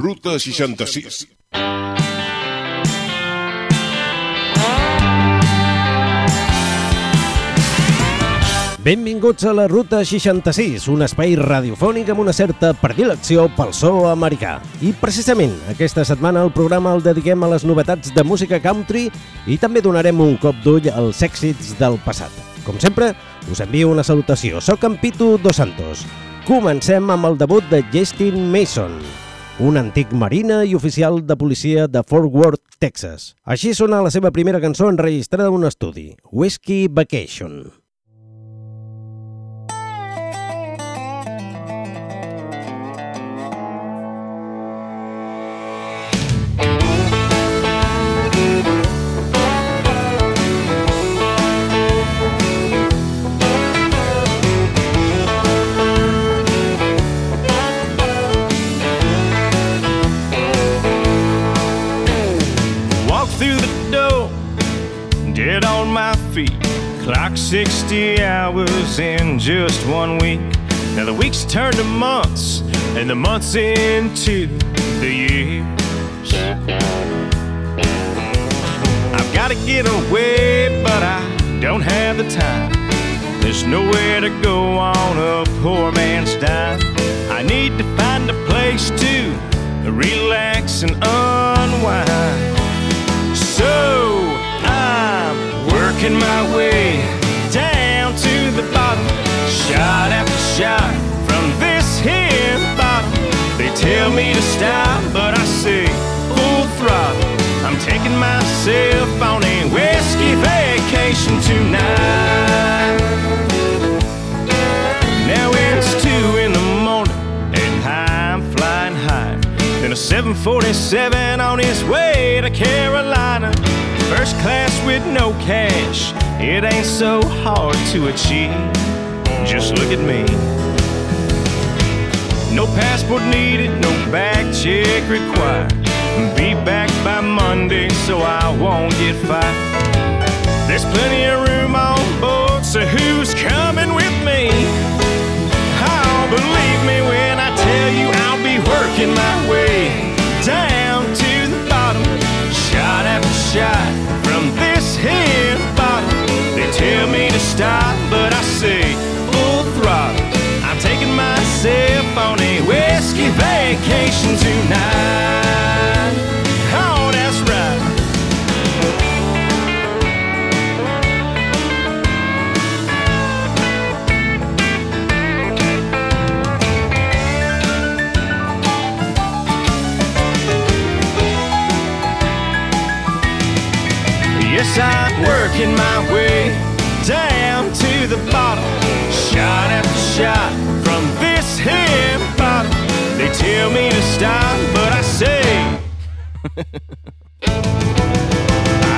Ruta 66. Benvinguts a la Ruta 66, un espai radiofònic amb una certa predilecció pel so americà. I precisament aquesta setmana el programa el dediquem a les novetats de música country i també donarem un cop d'ull als èxits del passat. Com sempre, us envio una salutació. Soc en Pitu Dos Santos. Comencem amb el debut de Justin Mason, un antic marina i oficial de policia de Fort Worth, Texas. Així sona la seva primera cançó enregistrada en un estudi, Whiskey Vacation. Clock 60 hours in just one week. Now the weeks turn to months, and the months into the years. I've got to get away, but I don't have the time. There's nowhere to go on a poor man's dime. I need to find a place to relax and unwind. So I'm working my way down to the bottom, shot after shot from this here bottom. They tell me to stop, but I say full throttle. I'm taking myself on a whiskey vacation tonight. Now it's two in the morning and I'm flying high. In a 747 on his way to Carolina. First class with no cash, it ain't so hard to achieve. Just look at me. No passport needed, no back check required. Be back by Monday so I won't get fired. There's plenty of room on board, so who's coming with me? Oh, believe me when I tell you I'll be working my way down shot after shot from this here bottom. They tell me to stop, but I say full throttle. I'm taking myself on a whiskey vacation tonight. Yes, I'm working my way down to the bottom, shot after shot from this here bottom. They tell me to stop, but I say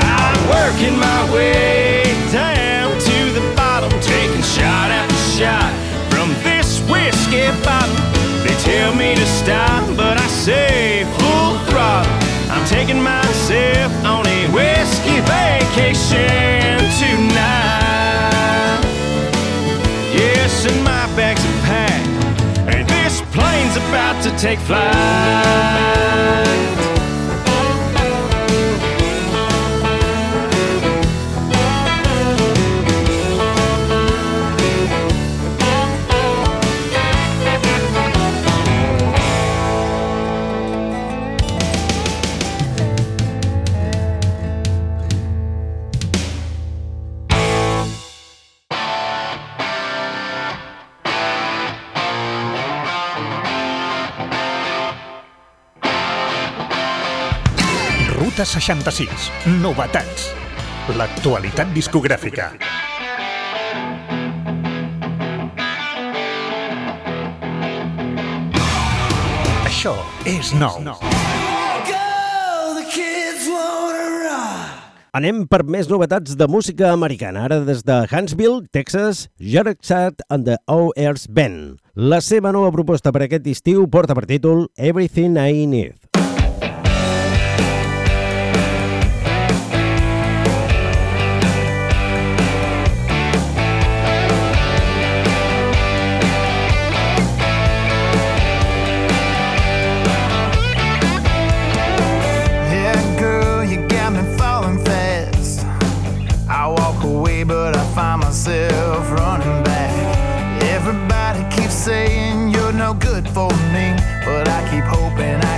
I'm working my way down to the bottom, taking shot after shot from this whiskey bottom. They tell me to stop, but I say full throttle. I'm taking myself on vacation tonight. Yes, and my bags are packed, and this plane's about to take flight. 66. Novetats. L'actualitat discogràfica. Això és nou. Anem per més novetats de música americana. Ara des de Huntsville, Texas, Jarek Sat and the O-Earth Band. La seva nova proposta per aquest estiu porta per títol Everything I Need. good for me, but I keep hoping I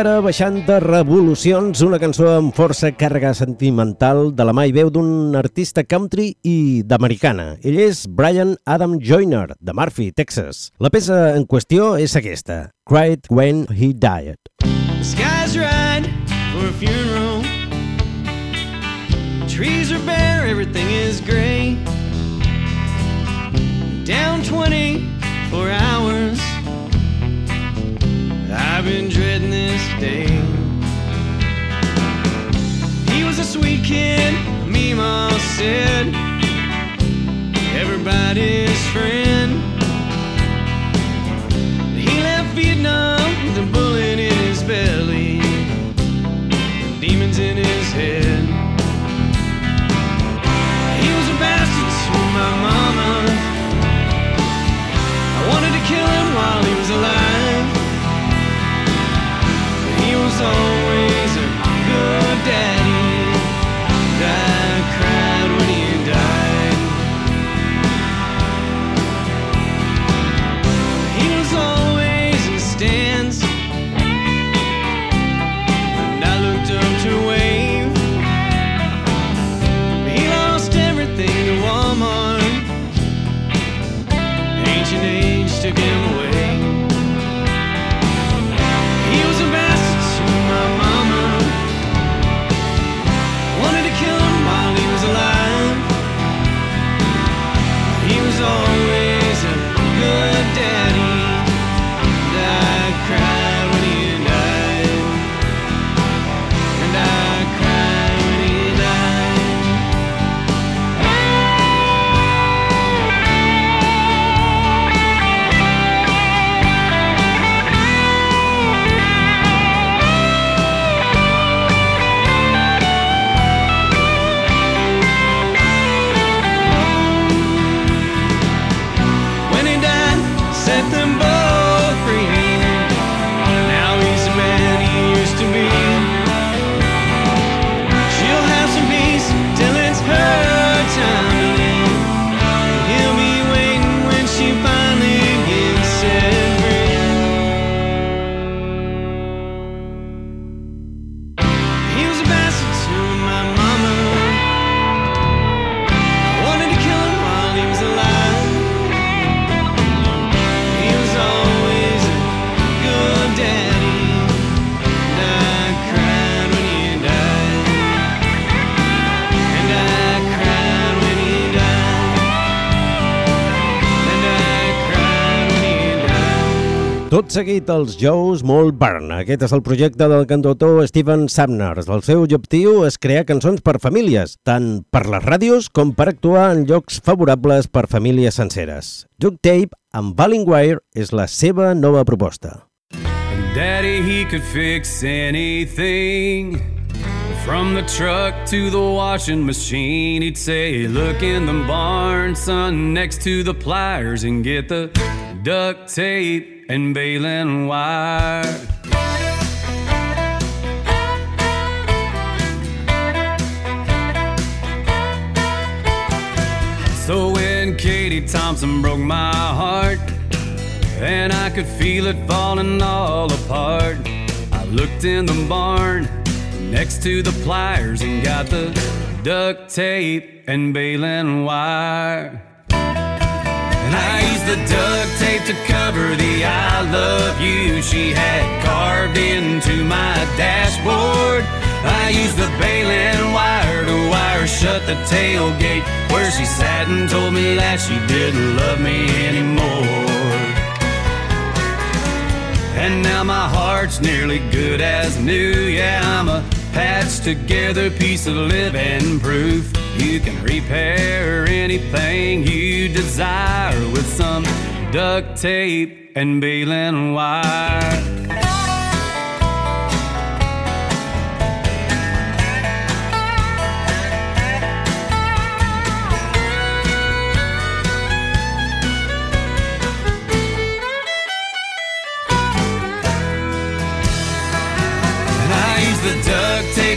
ara, baixant de revolucions, una cançó amb força càrrega sentimental de la mà i veu d'un artista country i d'americana. Ell és Brian Adam Joyner, de Murphy, Texas. La peça en qüestió és aquesta, Cried When He Died. The sky's right for a funeral. Trees are bare, everything is gray. Down 24 hours. I've been day. He was a sweet kid, Mima said. Everybody's friend. He left Vietnam with a bullet Seguit, els Joes Molt Burn. Aquest és el projecte del cantautor Steven Sumner. El seu objectiu és crear cançons per famílies, tant per les ràdios com per actuar en llocs favorables per famílies senceres. Duct Tape amb Ballingwire és la seva nova proposta. Daddy, he could fix anything. From the truck to the washing machine, he'd say, Look in the barn, son, next to the pliers, and get the duct tape and baling wire. So when Katie Thompson broke my heart, and I could feel it falling all apart. I looked in the barn next to the pliers and got the duct tape and baling wire. And I used the duct tape to cover the I love you she had carved into my dashboard. I used the baling wire to wire shut the tailgate where she sat and told me that she didn't love me anymore. And now my heart's nearly good as new. Yeah, I'm a patched together piece of living proof. You can repair anything you desire with some duct tape and baling wire.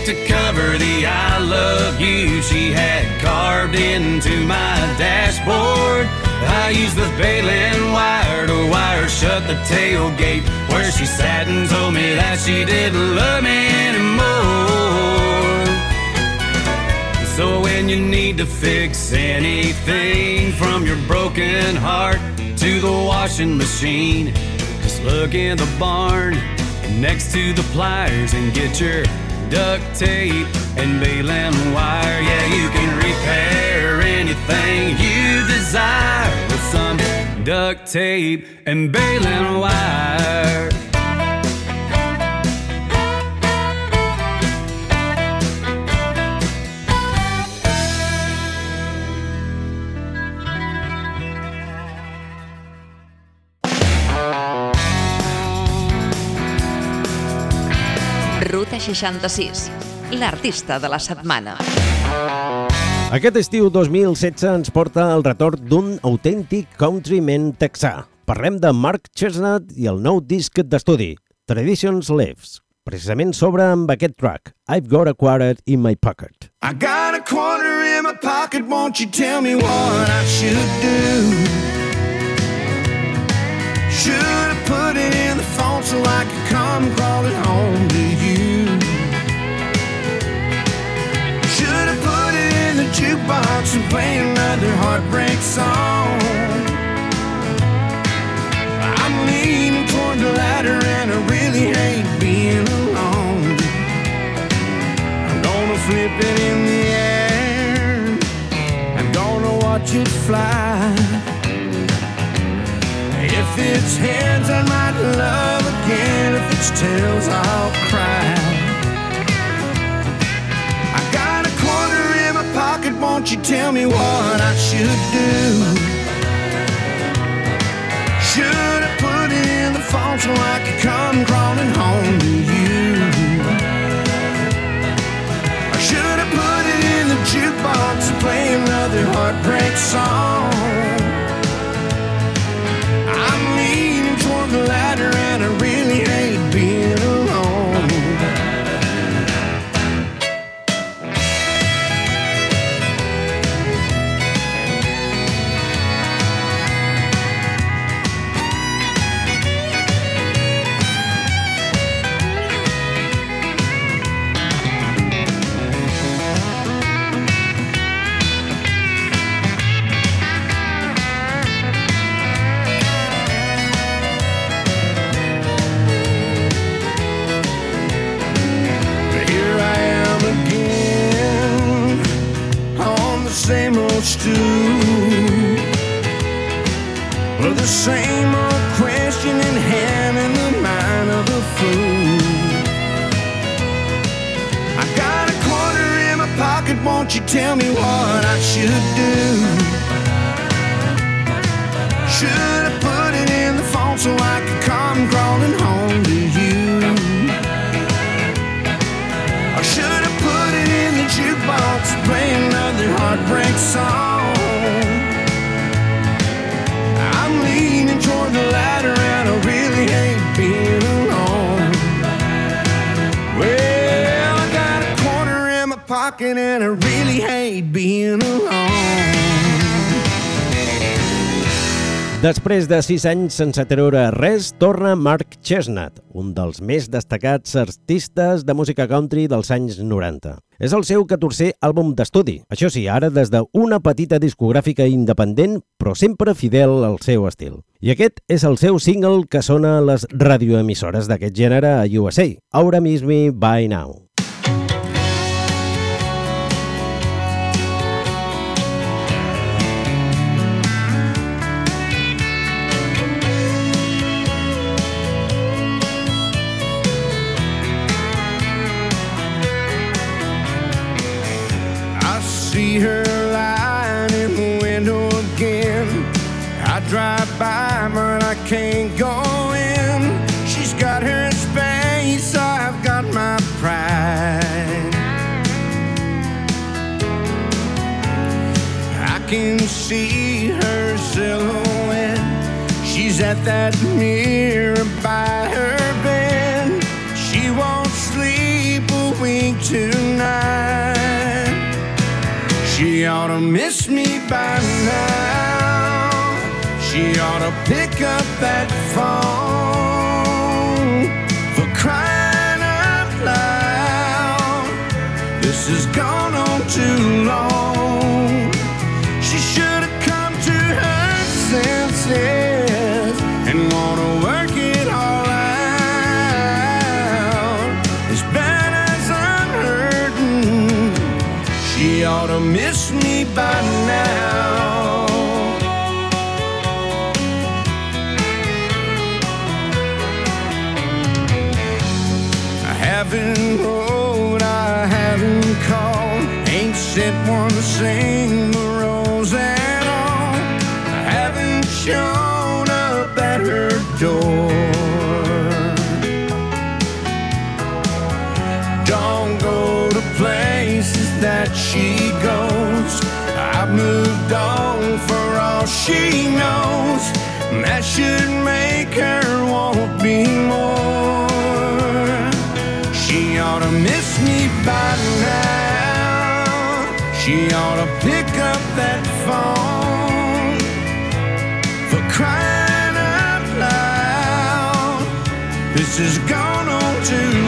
To cover the I love you she had carved into my dashboard. I used the baling wire to wire shut the tailgate where she sat and told me that she didn't love me anymore. So when you need to fix anything from your broken heart to the washing machine, just look in the barn next to the pliers and get your duct tape and baling wire. Yeah, you can repair anything you desire with some duct tape and baling wire. 66, l'artista de la setmana. Aquest estiu 2016 ens porta el retorn d'un autèntic countryman texà. Parlem de Mark Chestnut i el nou disc d'estudi, Traditions Lives, precisament sobre amb aquest track, I've Got a Quarter in My Pocket. I got a quarter in my pocket, won't you tell me what I should do? Should I put it in the phone so I could come crawling home to you? Jukebox and play another heartbreak song? I'm leaning toward the latter and I really hate being alone. I'm gonna flip it in the air. I'm gonna watch it fly. If it's heads, I might love again. If it's tails, I'll cry. Won't you tell me what I should do? Should I put it in the phone so I could come crawling home to you? Or should I put it in the jukebox and play another heartbreak song? You tell me what I should do? Hate being alone. Després de sis anys sense treure res, torna Mark Chestnut, un dels més destacats artistes de música country dels anys 90. És el seu 14è àlbum d'estudi, això sí, ara des d'una petita discogràfica independent, però sempre fidel al seu estil. I aquest és el seu single que sona a les radioemissores d'aquest gènere a USA, Aura Mismi By Now. See her lying in the window again. I drive by, but I can't go in. She's got her space, I've got my pride. I can see her silhouette. She's at that mirror She ought to miss me by now. She ought to pick up that phone for crying out loud. This has gone on too long. Miss me by now. I haven't wrote, I haven't called, ain't sent one single she knows. That should make her want me more. She ought to miss me by now. She ought to pick up that phone for crying out loud. This has gone on too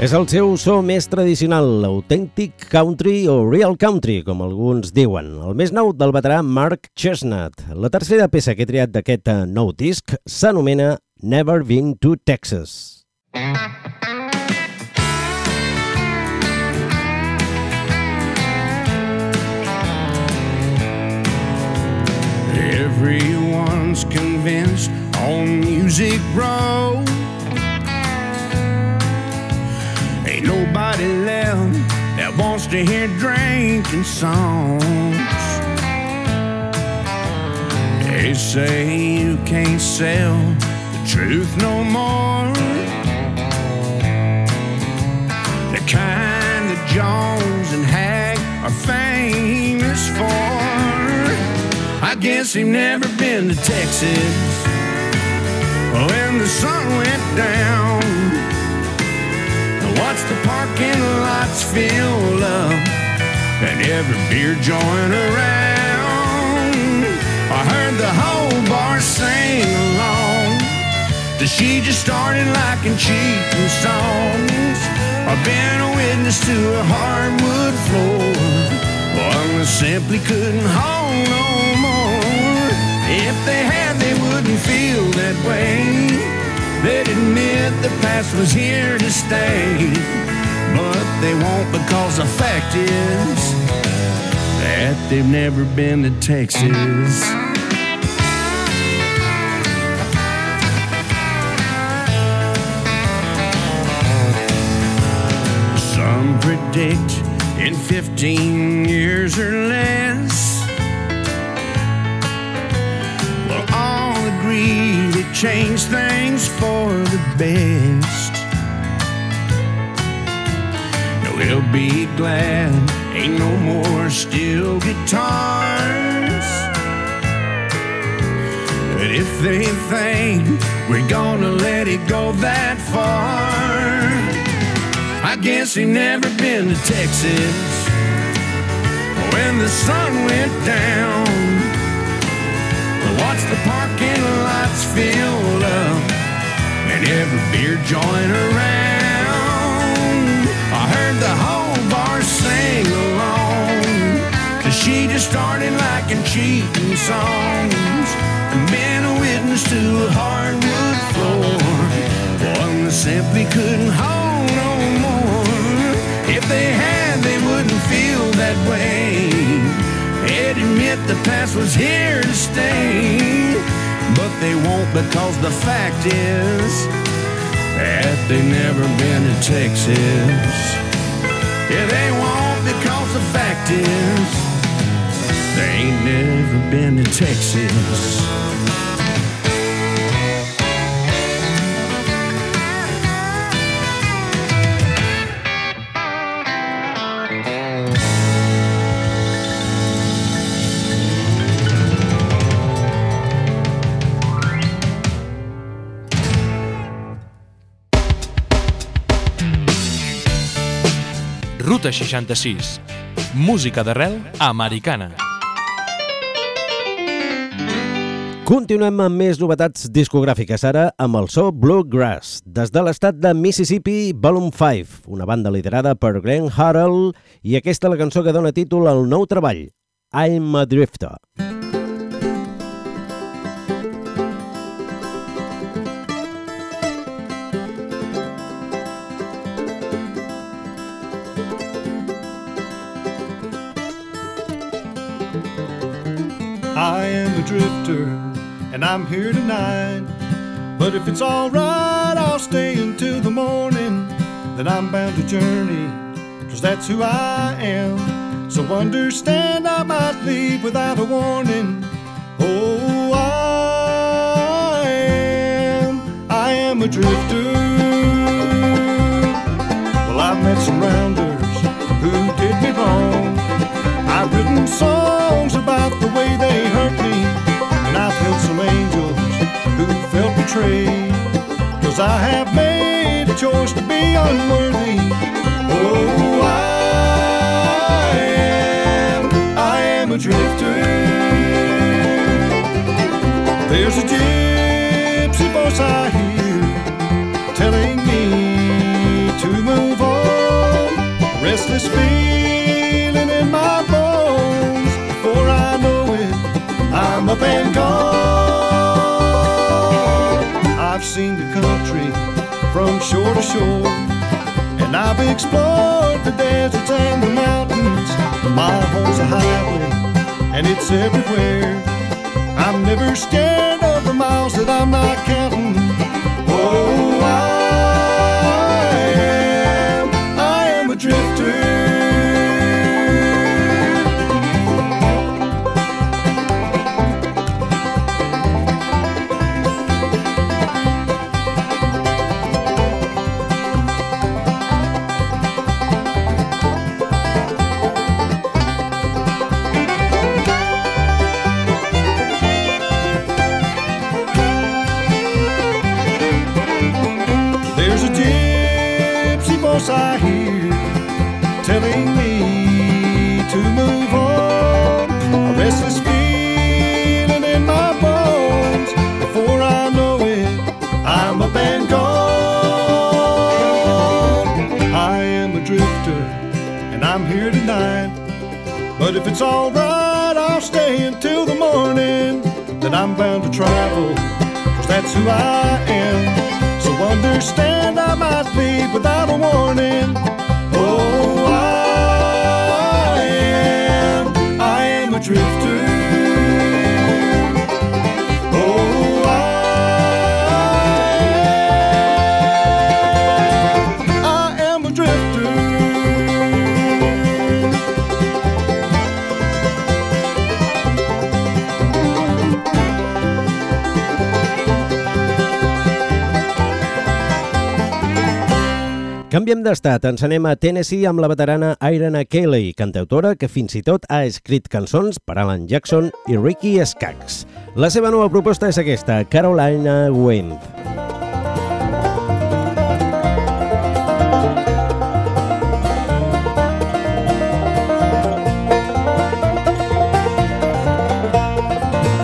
És el seu so més tradicional, l'autèntic country o real country, com alguns diuen. El més nou del veterà Mark Chestnut. La tercera peça que he triat d'aquest eh, nou disc s'anomena Never Been to Texas. Everyone's convinced on Music Row. Wants to hear drinking songs. They say you can't sell the truth no more. The kind that Jones and Hag are famous for. I guess they've never been to Texas when the sun went down. Watch the parking lots fill up and every beer joint around. I heard the whole bar sing along. That she just started liking cheating songs. I've been a witness to a hardwood floor. One that simply couldn't hold no more. If they had, they wouldn't feel that way. They'd admit the past was here to stay. But they won't because the fact is that they've never been to Texas. Some predict in 15 years or less. Change things for the best. No, we'll be glad ain't no more steel guitars. But if they think we're gonna let it go that far, I guess he never been to Texas when the sun went down. Watch the parking lots fill up and every beer joint around. I heard the whole bar sing along. Cause she just started liking cheating songs and been a witness to a hardwood floor. One that simply couldn't hold no more. If they had, they wouldn't feel that way. Admit the past was here to stay. But they won't because the fact is that they never been to Texas. Yeah, they won't because the fact is they ain't never been to Texas. Ruta 66. Música d'arrel americana. Continuem amb més novetats discogràfiques, ara amb el so Bluegrass, des de l'estat de Mississippi, Volume 5, una banda liderada per Glenn Harrell, i aquesta la cançó que dona títol al nou treball, I'm a Drifter. And I'm here tonight. But if it's alright, I'll stay until the morning. Then I'm bound to journey, cause that's who I am. So understand I might leave without a warning. Oh, I am, I am a drifter. Well, I've met some rounders who did me wrong. I've written songs betrayed. Cause I have made a choice to be unworthy. Oh, I am, I am a drifter. There's a gypsy voice I hear telling me to move on. Restless feeling in my bones. Before I know it, I'm up and gone. I've seen the country from shore to shore. And I've explored the deserts and the mountains. My home's a highway, and it's everywhere. I'm never scared of the miles that I'm not counting. D'estat, ens anem a Tennessee amb la veterana Irena Cayley, cantautora que fins i tot ha escrit cançons per Alan Jackson i Ricky Skaggs. La seva nova proposta és aquesta, Carolina Wind.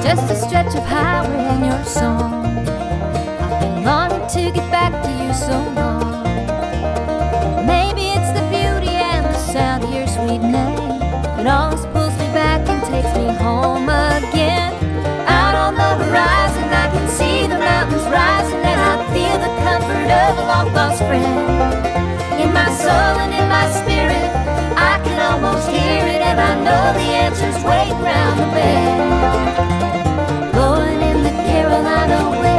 Just a stretch of high song. Friend. In my soul and in my spirit, I can almost hear it, and I know the answer's waiting round the bend. Blowing in the Carolina wind.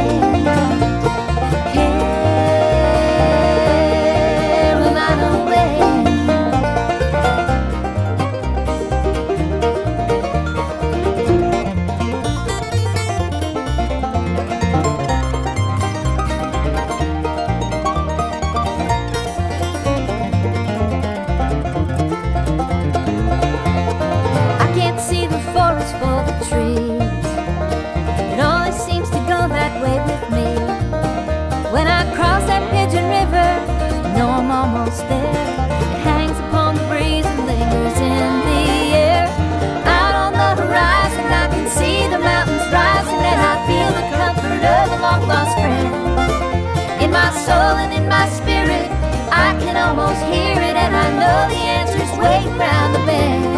Soul and in my spirit, I can almost hear it, and I know the answer's waiting round the bend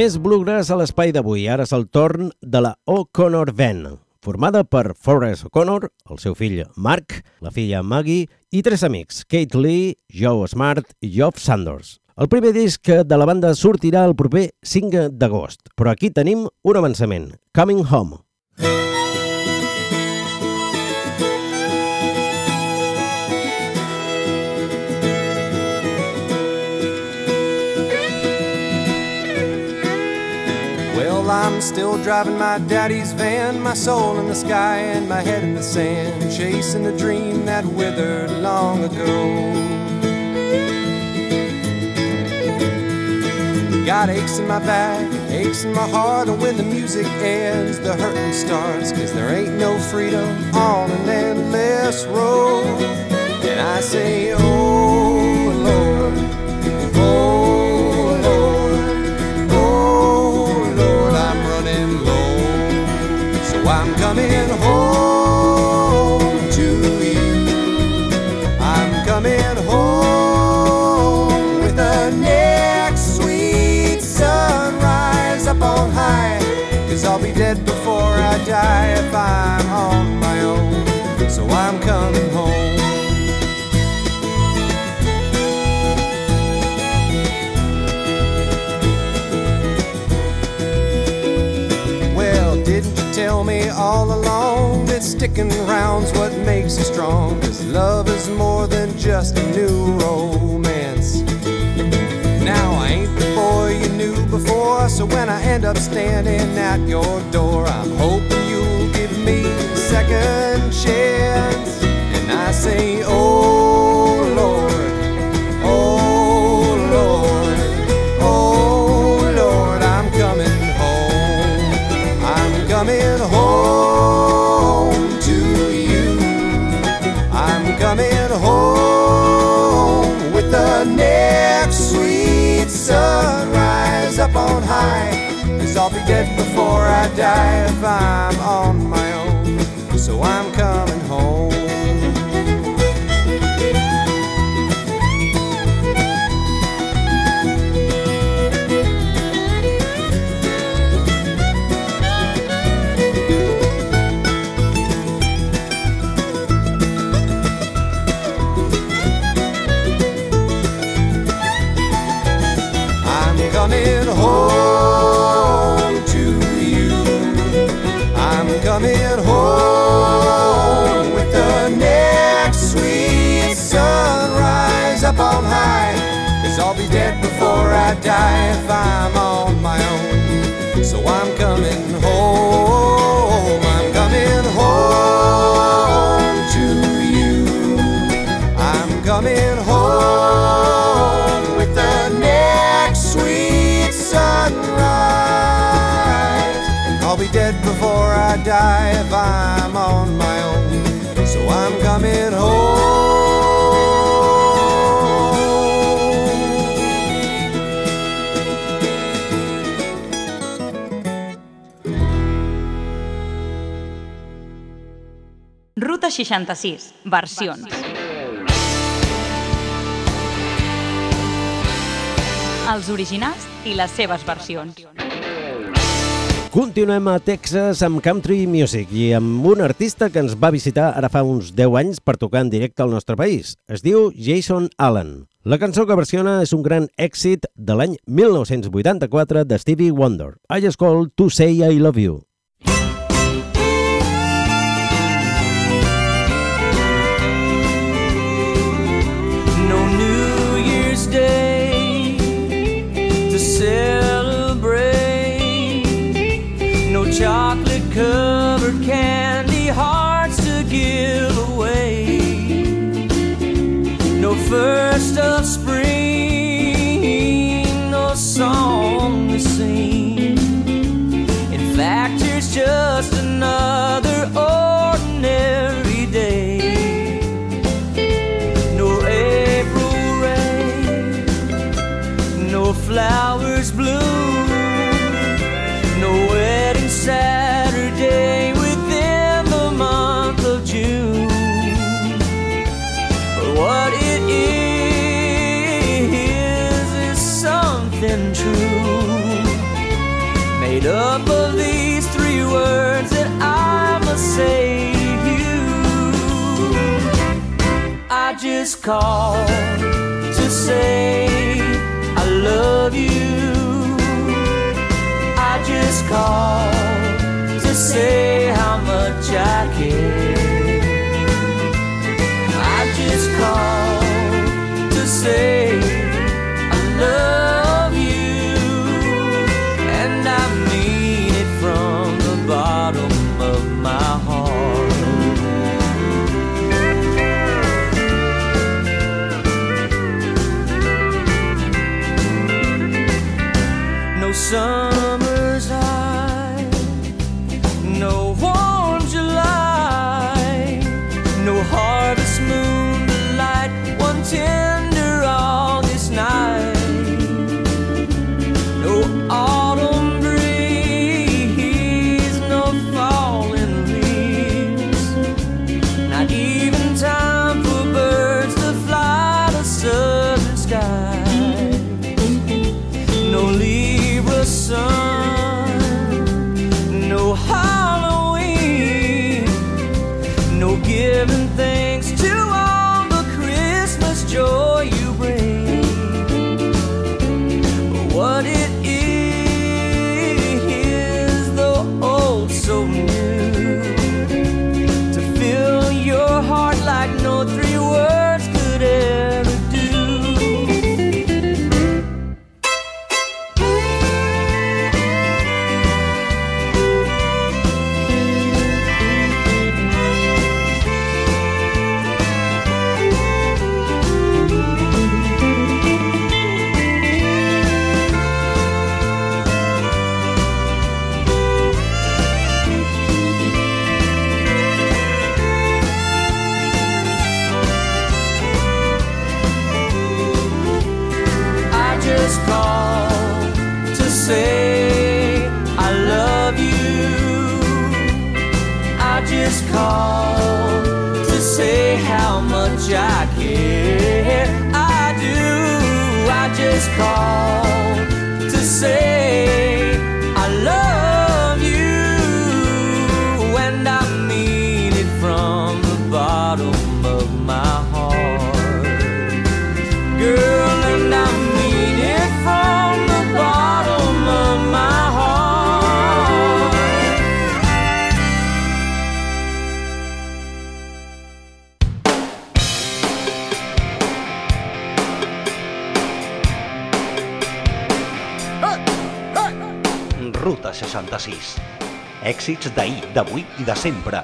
Més bluegrass a l'espai d'avui. Ara és el torn de la O'Connor Band, formada per Forrest O'Connor, el seu fill Mark, la filla Maggie i tres amics, Kate Lee, Joe Smart i Geoff Sanders. El primer disc de la banda sortirà el proper 5 d'agost, però aquí tenim un avançament, Coming Home. Still driving my daddy's van, my soul in the sky and my head in the sand, chasing a dream that withered long ago. Got aches in my back, aches in my heart, and when the music ends, the hurting starts, cause there ain't no freedom on an endless road. And I say, Oh around's what makes you strong? Cause love is more than just a new romance. Now I ain't the boy you knew before, so when I end up standing at your door, I'm hoping you'll give me a second chance. And I say, Oh I die if I'm on I die if I'm on my own. So I'm coming home, I'm coming home to you. I'm coming home with the next sweet sunrise. I'll be dead before I die if I'm on my own. So I'm coming home. 66, versions. Els originals i les seves versions. Continuem a Texas amb country music i amb un artista que ens va visitar ara fa uns 10 anys per tocar en directe al nostre país. Es diu Jason Allen. La cançó que versiona és un gran èxit de l'any 1984 de Stevie Wonder. I just called to say I love you. Chocolate covered candy hearts to give away, no first of spring, no song to sing. In fact, it's just another ordinary day no April rain, no flowers Saturday within the month of June. What it is is something true, made up of these three words that I must say to you. I just called to say I love you. Just called to say how much I care. I just called to say I love you, and I mean it from the bottom of my heart. no summer's 66. Èxits d'ahir, d'avui i de sempre.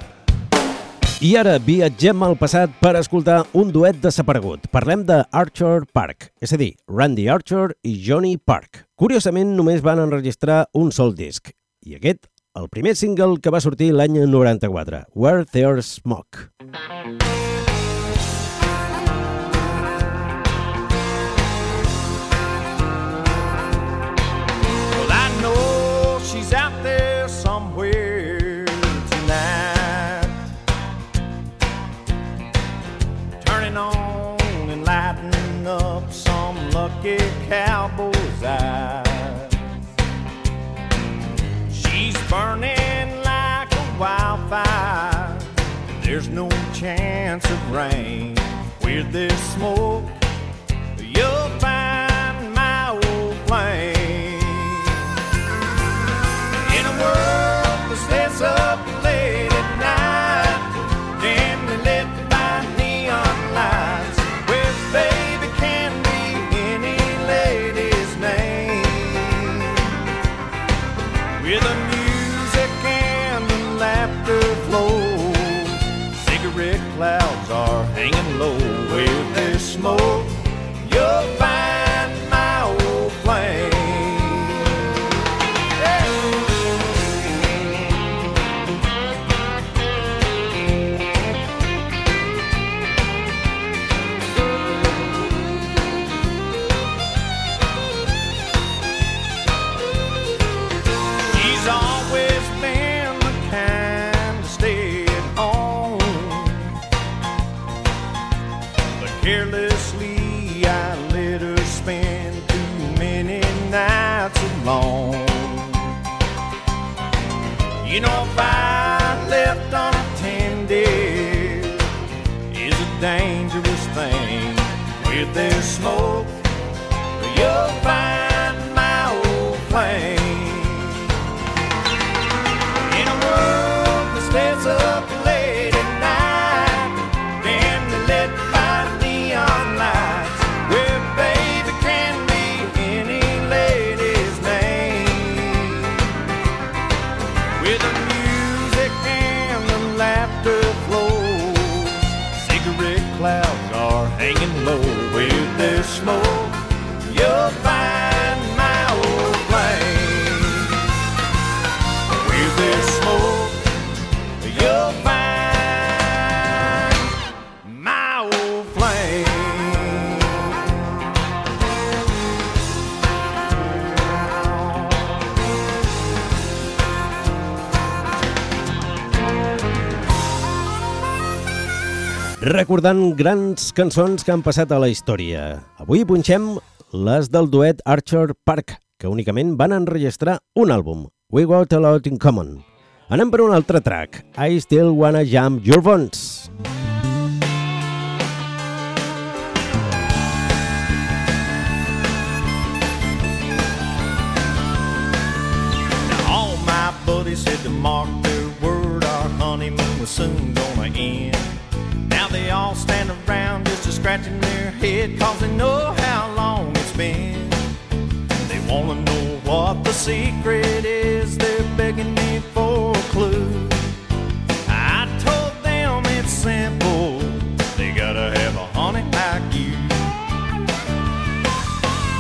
I ara viatgem al passat per escoltar un duet desaparegut. Parlem de Archer Park, és a dir, Randy Archer i Johnny Park. Curiosament, només van enregistrar un sol disc, i aquest, el primer single que va sortir l'any 94, Where There's Smoke. Well, lucky cowboy's eyes. She's burning like a wildfire. There's no chance of rain With this smoke. You'll find Recordant grans cançons que han passat a la història. Avui punxem les del duet Archer Park, que únicament van enregistrar un àlbum, We Got A Lot In Common. Anem per un altre track, I Still Wanna Jump Your Bones. All my buddies said to mark their word, our honeymoon was soon gonna end. They all stand around just a scratching their head, cause they know how long it's been. They wanna know what the secret is, they're begging me for a clue. I told them it's simple, they gotta have a honey like you.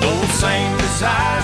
Those same desires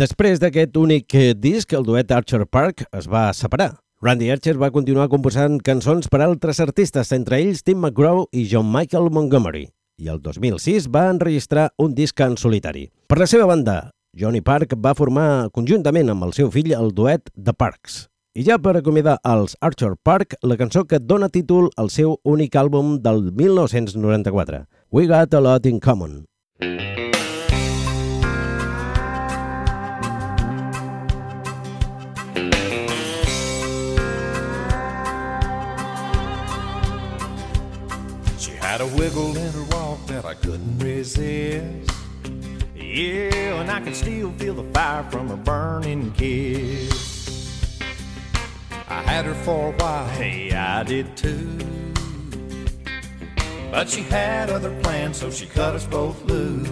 Després d'aquest únic disc, el duet Archer Park es va separar. Randy Archer va continuar composant cançons per altres artistes, entre ells Tim McGraw i John Michael Montgomery, i el 2006 va enregistrar un disc en solitari. Per la seva banda, Johnny Park va formar conjuntament amb el seu fill el duet The Parks. I ja per acomiadar els Archer Park, la cançó que dona títol al seu únic àlbum del 1994, We Got a Lot in Common. She had a wiggle in her walk that I couldn't resist. Yeah, and I can still feel the fire from her burning kiss. I had her for a while, hey, I did too. But she had other plans, so she cut us both loose.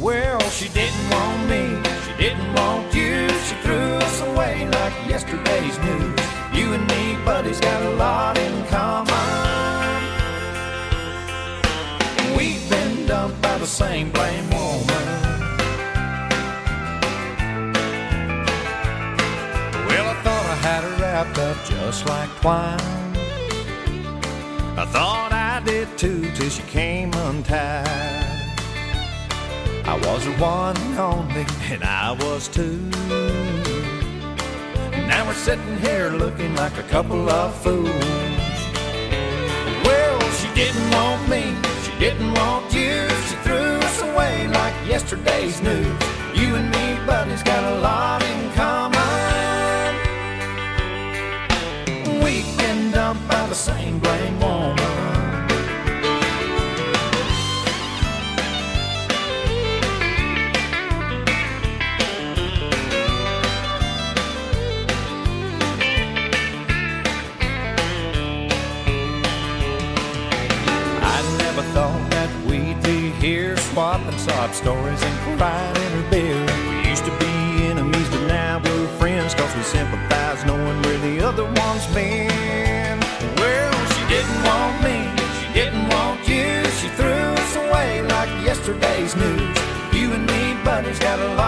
Well, she didn't want me, she didn't want you. She threw us away like yesterday's news. You and me, buddies, got a lot in common. Dumped by the same blame woman. Well, I thought I had her wrapped up just like twine. I thought I did too till she came untied. I was her one and only, and I was too. Now we're sitting here looking like a couple of fools. Well, she didn't want me, she didn't want you. Away like yesterday's news. You and me, buddies, got a lot in common. We've been dumped by the same blame sob stories and crying in her beer. We used to be enemies, but now we're friends cause we sympathize knowing where the other one's been. Well, she didn't want me, she didn't want you. She threw us away like yesterday's news. You and me, buddies, got a lot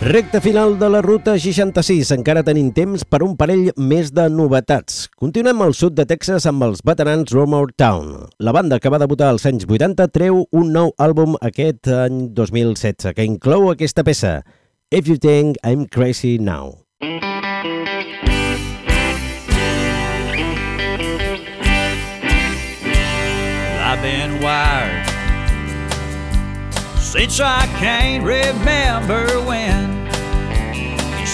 Recte final de la ruta 66. Encara tenim temps per un parell més de novetats. Continuem al sud de Texas amb els veterans Rumor Town. La banda que va debutar als anys 80 treu un nou àlbum aquest any 2016 que inclou aquesta peça, If You Think I'm Crazy Now. I've been wired since I can't remember when.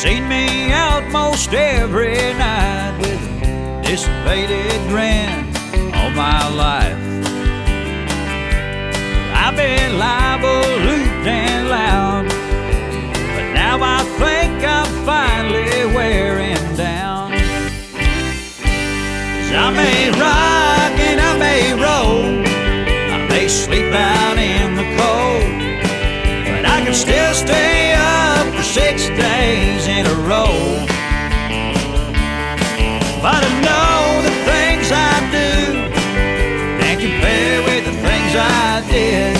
seen me out most every night with a dissipated grin all my life. I've been liable, looped, and loud, but now I think I'm finally wearing down. Cause I may rock and I may roll, I may sleep out in the cold, but I can still stay. But I know the things I do can't compare with the things I did.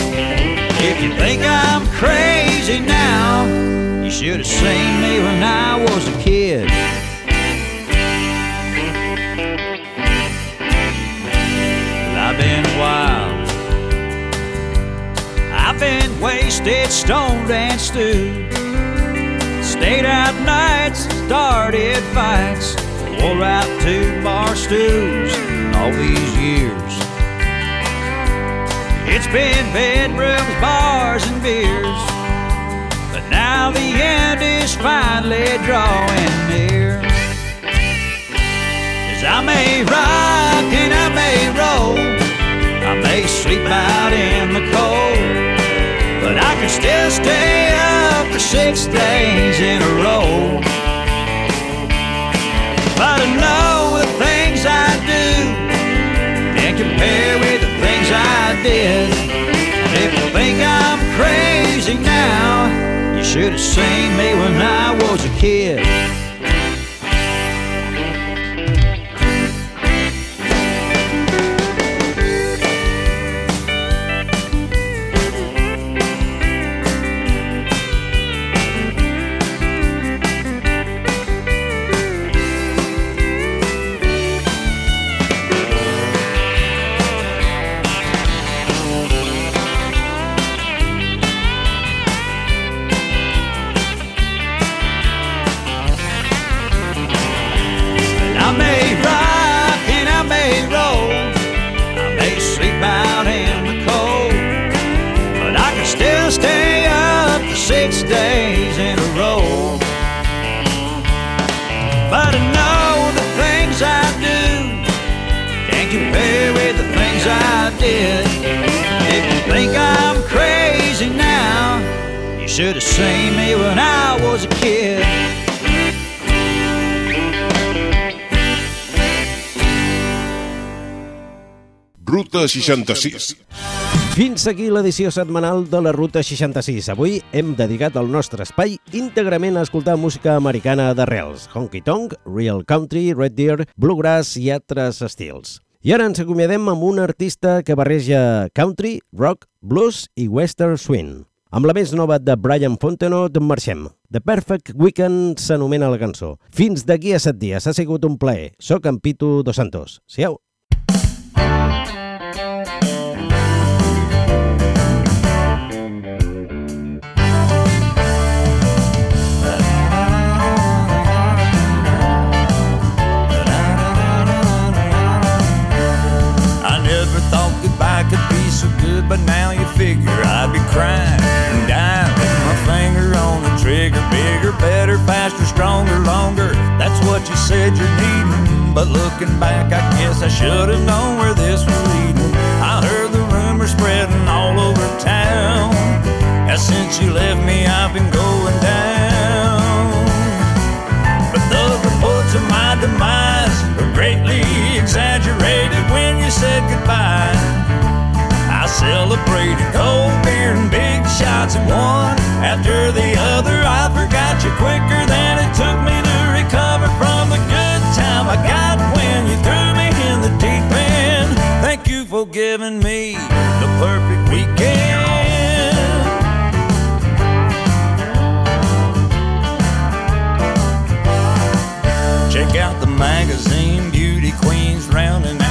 If you think I'm crazy now, you should have seen me when I was a kid. I've been wild. I've been wasted, stoned and stewed. Stayed out nights, started fights wore out two bar stools in all these years. It's been bedrooms, bars, and beers. But now the end is finally drawing near. As I may rock and I may roll, I may sleep out in the cold. But I can still stay up for six days in a row. But I know the things I do can't compare with the things I did. And if you think I'm crazy now, you should have seen me when I was a kid. Ruta 66. Fins aquí l'edició setmanal de la Ruta 66. Avui hem dedicat el nostre espai íntegrament a escoltar música americana d'arrels, honky tonk, real country, red deer, bluegrass i altres estils. I ara ens acomiadem amb un artista que barreja country, rock, blues i western swing. Amb la més nova de Brian Fontenot marxem. The Perfect Weekend s'anomena la cançó. Fins d'aquí a set dies. Ha sigut un plaer. Soc en Pitu Dos Santos. Siau. But now you figure I'd be crying and with my finger on the trigger. Bigger, better, faster, stronger, longer. That's what you said you're needing. But looking back, I guess I should have known where this was leading. I heard the rumors spreading all over town. And since you left me, I've been going down. But the reports of my demise were greatly exaggerated when you said goodbye. Celebrated cold beer and big shots at one after the other. I forgot you quicker than it took me to recover from the good time I got when you threw me in the deep end. Thank you for giving me the perfect weekend. Check out the magazine, beauty queens rounding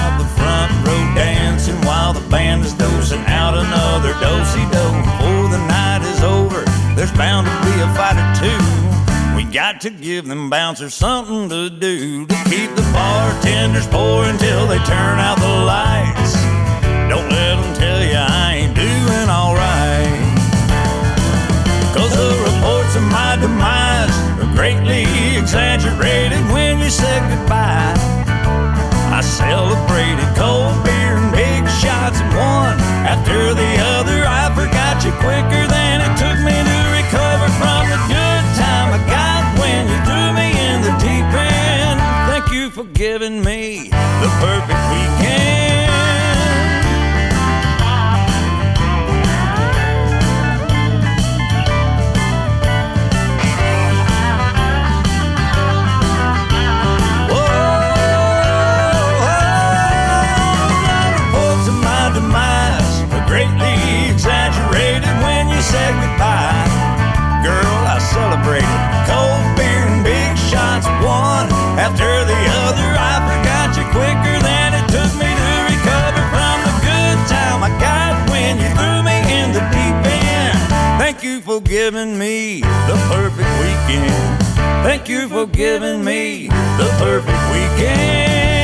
band is dosing out another dosey do. Before the night is over, there's bound to be a fight or two. We got to give them bouncers something to do to keep the bartenders pouring till they turn out the lights. Don't let them tell you I ain't doing alright. Cause the reports of my demise are greatly exaggerated when you said goodbye. I celebrated cold beer after the other. I forgot you quicker than it took me to recover from the good time I got when you threw me in the deep end. Thank you for giving me Thank you for giving me the perfect weekend. Thank you for giving me the perfect weekend.